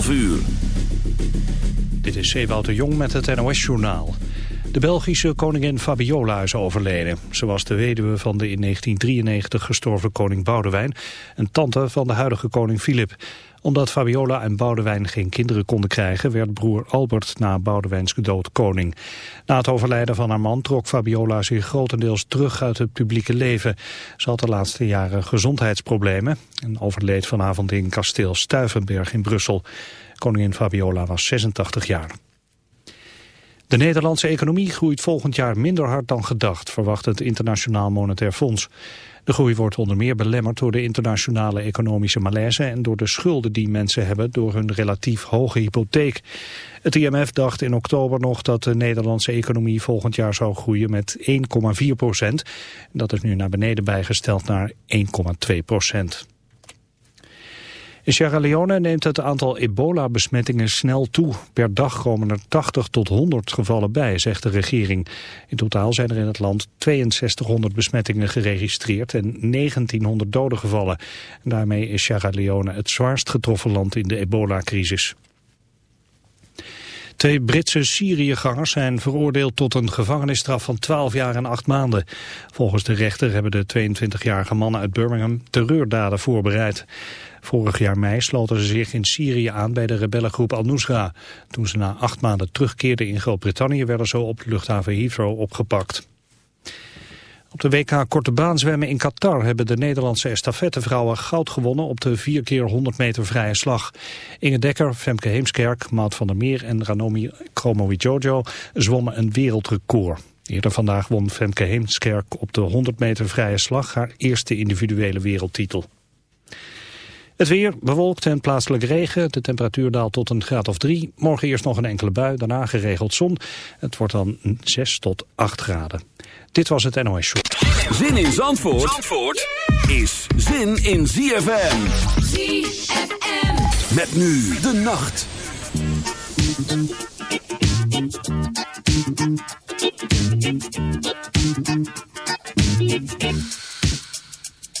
12 uur. Dit is Ewout de Jong met het NOS-journaal. De Belgische koningin Fabiola is overleden. Ze was de weduwe van de in 1993 gestorven koning Boudewijn... en tante van de huidige koning Filip. Omdat Fabiola en Boudewijn geen kinderen konden krijgen... werd broer Albert na Boudewijns dood koning. Na het overlijden van haar man trok Fabiola zich grotendeels terug uit het publieke leven. Ze had de laatste jaren gezondheidsproblemen... en overleed vanavond in kasteel Stuivenberg in Brussel. Koningin Fabiola was 86 jaar. De Nederlandse economie groeit volgend jaar minder hard dan gedacht, verwacht het Internationaal Monetair Fonds. De groei wordt onder meer belemmerd door de internationale economische malaise en door de schulden die mensen hebben door hun relatief hoge hypotheek. Het IMF dacht in oktober nog dat de Nederlandse economie volgend jaar zou groeien met 1,4 procent. Dat is nu naar beneden bijgesteld naar 1,2 procent. In Sierra Leone neemt het aantal ebola-besmettingen snel toe. Per dag komen er 80 tot 100 gevallen bij, zegt de regering. In totaal zijn er in het land 6200 besmettingen geregistreerd en 1900 doden gevallen. En daarmee is Sierra Leone het zwaarst getroffen land in de ebola-crisis. Twee Britse Syriëgangers zijn veroordeeld tot een gevangenisstraf van 12 jaar en 8 maanden. Volgens de rechter hebben de 22-jarige mannen uit Birmingham terreurdaden voorbereid. Vorig jaar mei sloten ze zich in Syrië aan bij de rebellengroep Al-Nusra. Toen ze na acht maanden terugkeerden in Groot-Brittannië werden ze op de luchthaven Heathrow opgepakt. Op de WK Korte Baan zwemmen in Qatar hebben de Nederlandse estafettevrouwen goud gewonnen op de 4 keer 100 meter vrije slag. Inge Dekker, Femke Heemskerk, Maat van der Meer en Ranomi Kromowidjojo zwommen een wereldrecord. Eerder vandaag won Femke Heemskerk op de 100 meter vrije slag haar eerste individuele wereldtitel. Het weer bewolkt en plaatselijk regen. De temperatuur daalt tot een graad of drie. Morgen eerst nog een enkele bui, daarna geregeld zon. Het wordt dan 6 tot 8 graden. Dit was het NOS Show. Zin in Zandvoort, Zandvoort is zin in ZFM. ZFM. Met nu de nacht.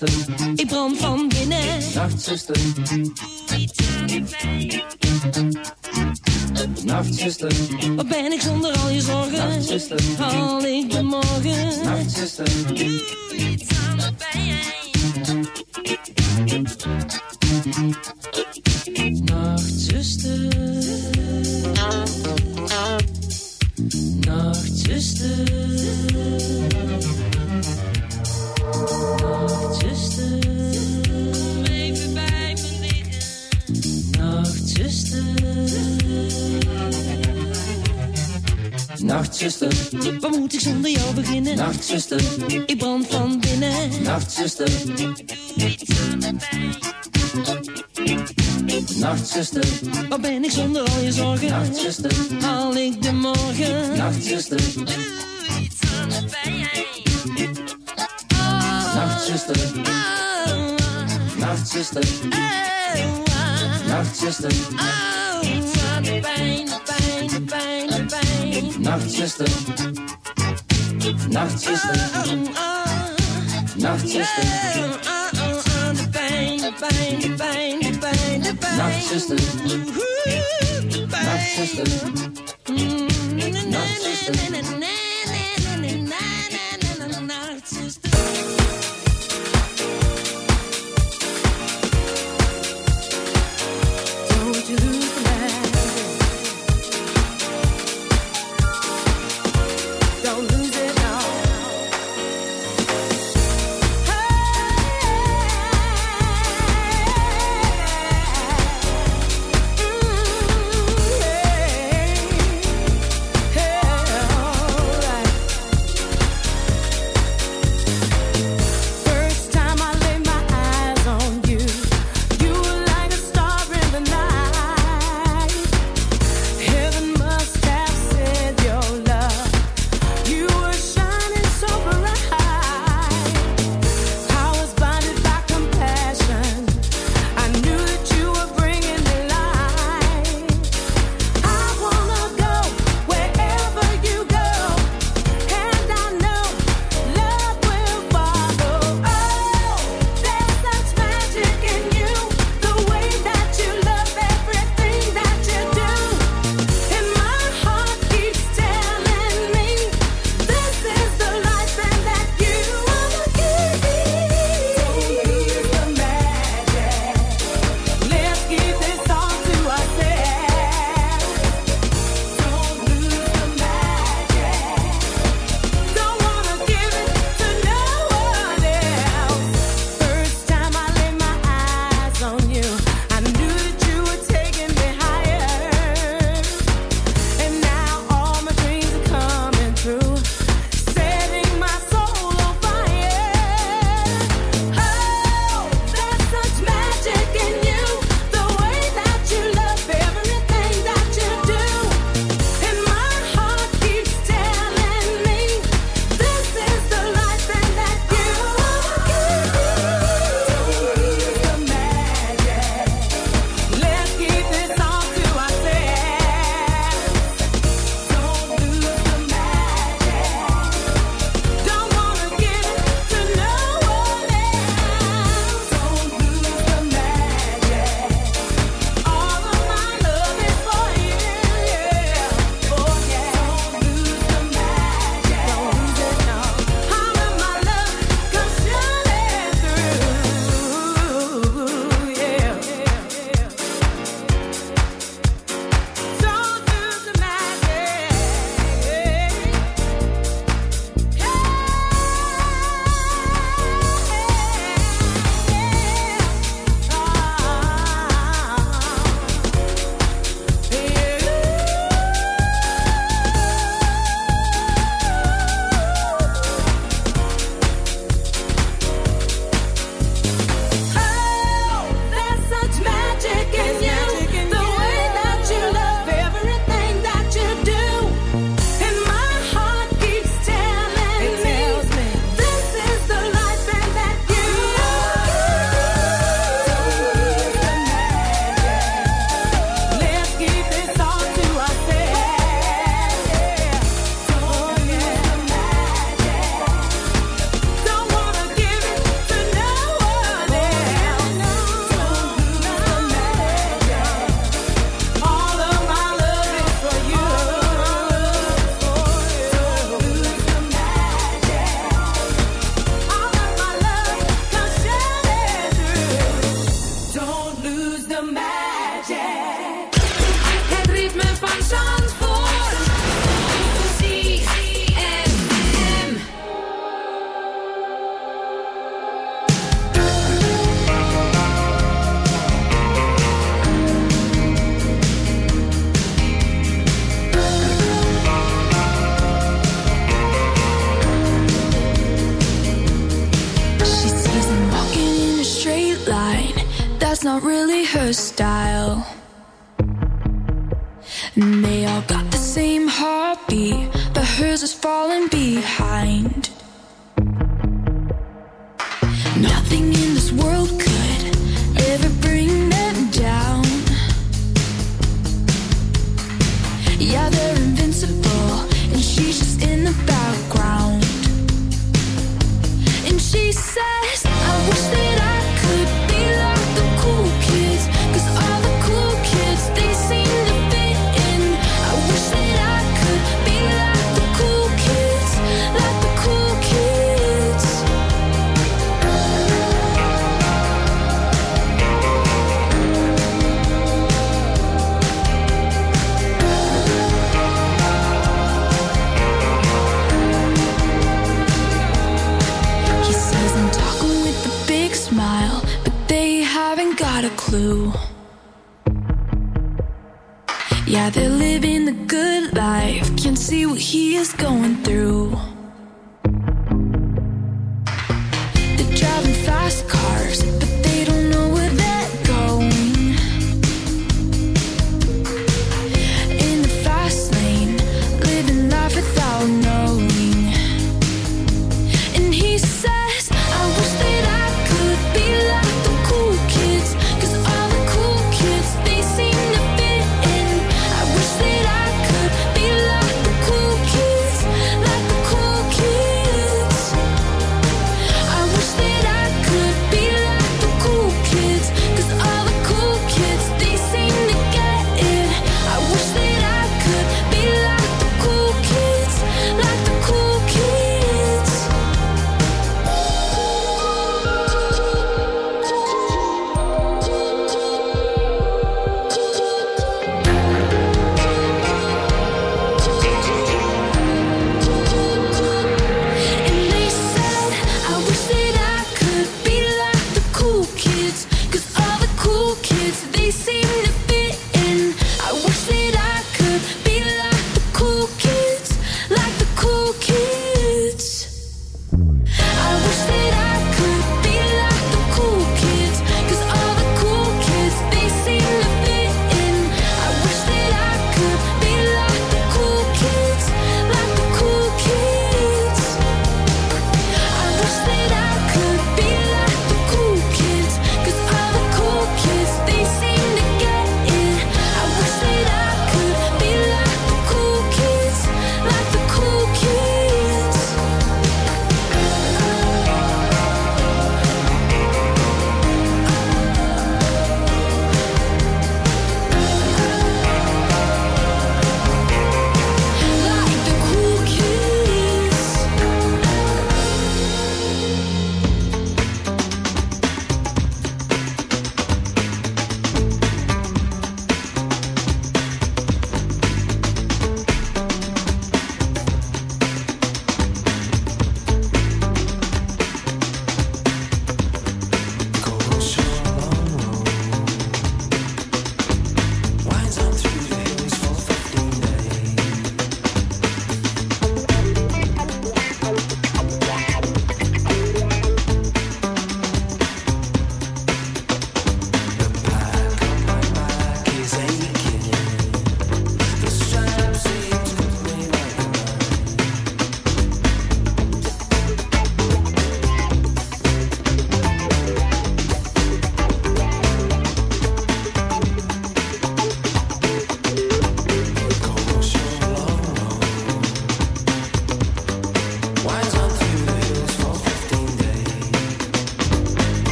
Nachtzuster, Ik brand van binnen. Nachtzuster, Doe iets aan de pijn. Nachtzuster, de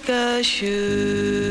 like a shoe.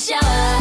shower.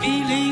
比利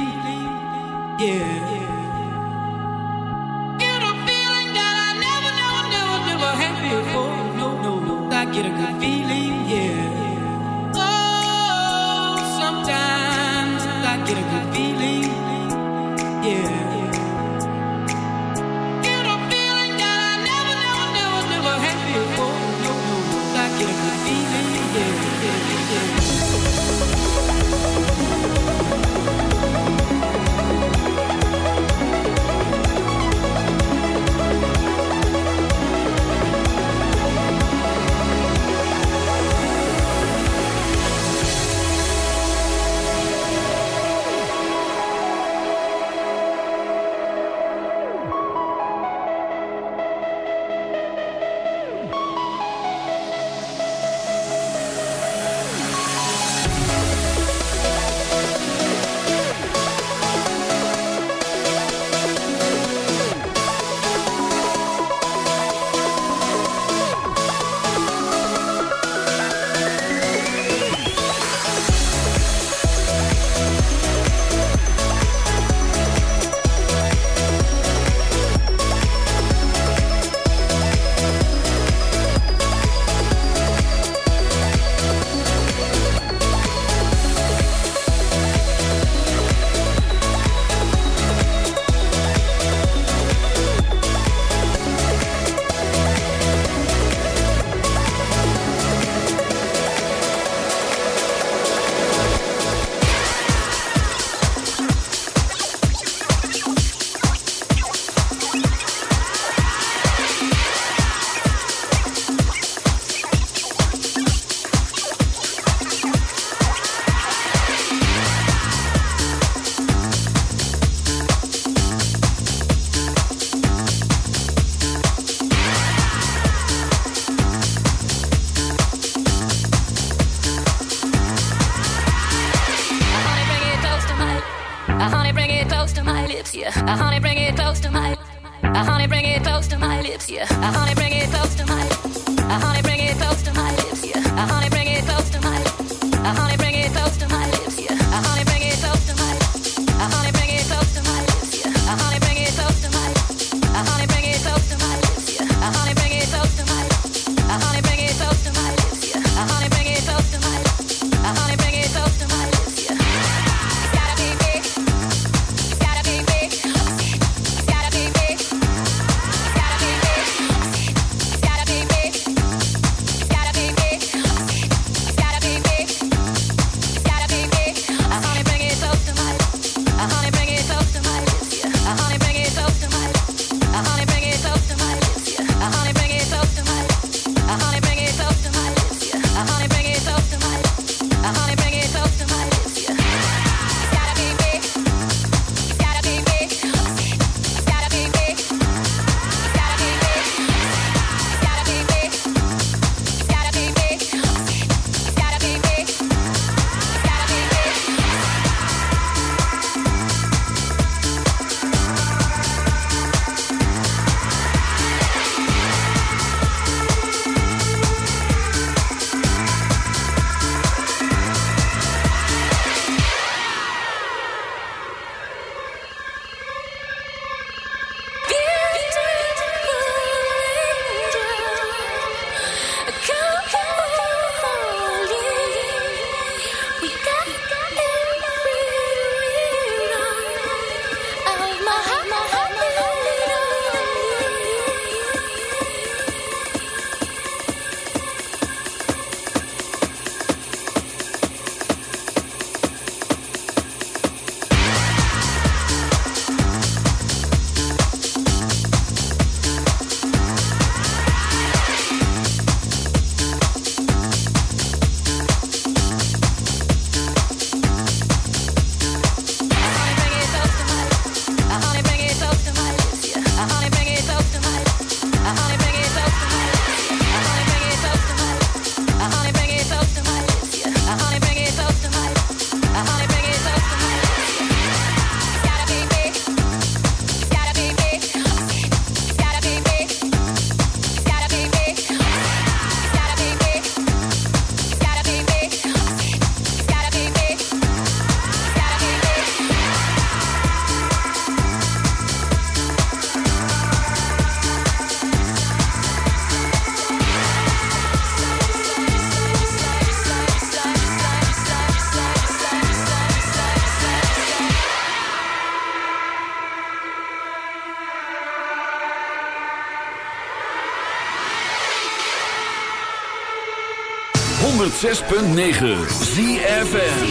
106.9 ZFM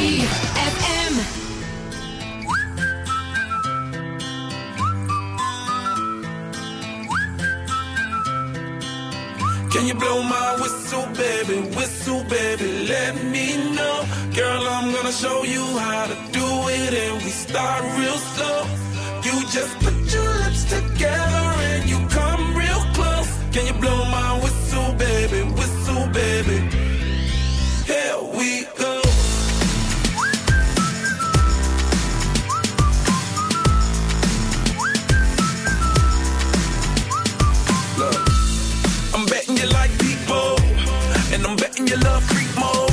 Can you blow my whistle, baby? Whistle, baby, let me know. Girl, I'm gonna show you how to do it, and we start real slow. You just put your lips together and you come real close. Can you blow my whistle, baby? Whistle, baby. We go. Look, I'm betting you like people, and I'm betting you love freak mode,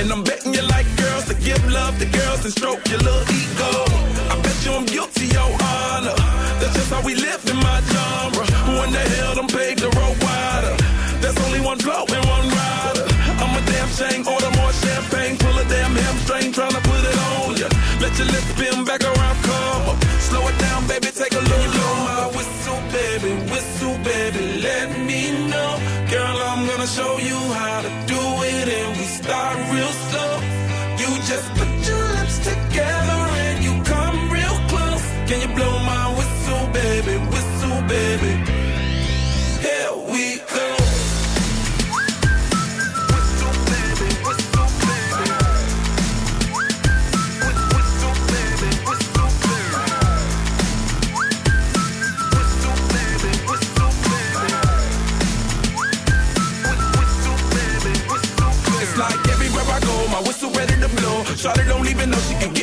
and I'm betting you like girls to give love to girls and stroke your little ego. I bet you I'm guilty, your honor. That's just how we live in my genre. Who in the hell done paved the road wider? There's only one blow and one rider. Damn shame, order more champagne, pull a damn hamstring, tryna put it on ya. Let your lips spin back around, come up. Slow it down, baby, take a look. Blow my whistle, baby, whistle, baby, let me know. Girl, I'm gonna show you how to